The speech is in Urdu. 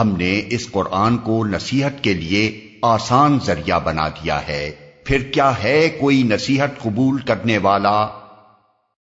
ہم نے اس قرآن کو نصیحت کے لیے آسان ذریعہ بنا دیا ہے۔ پھر کیا ہے کوئی نصیحت قبول کرنے والا؟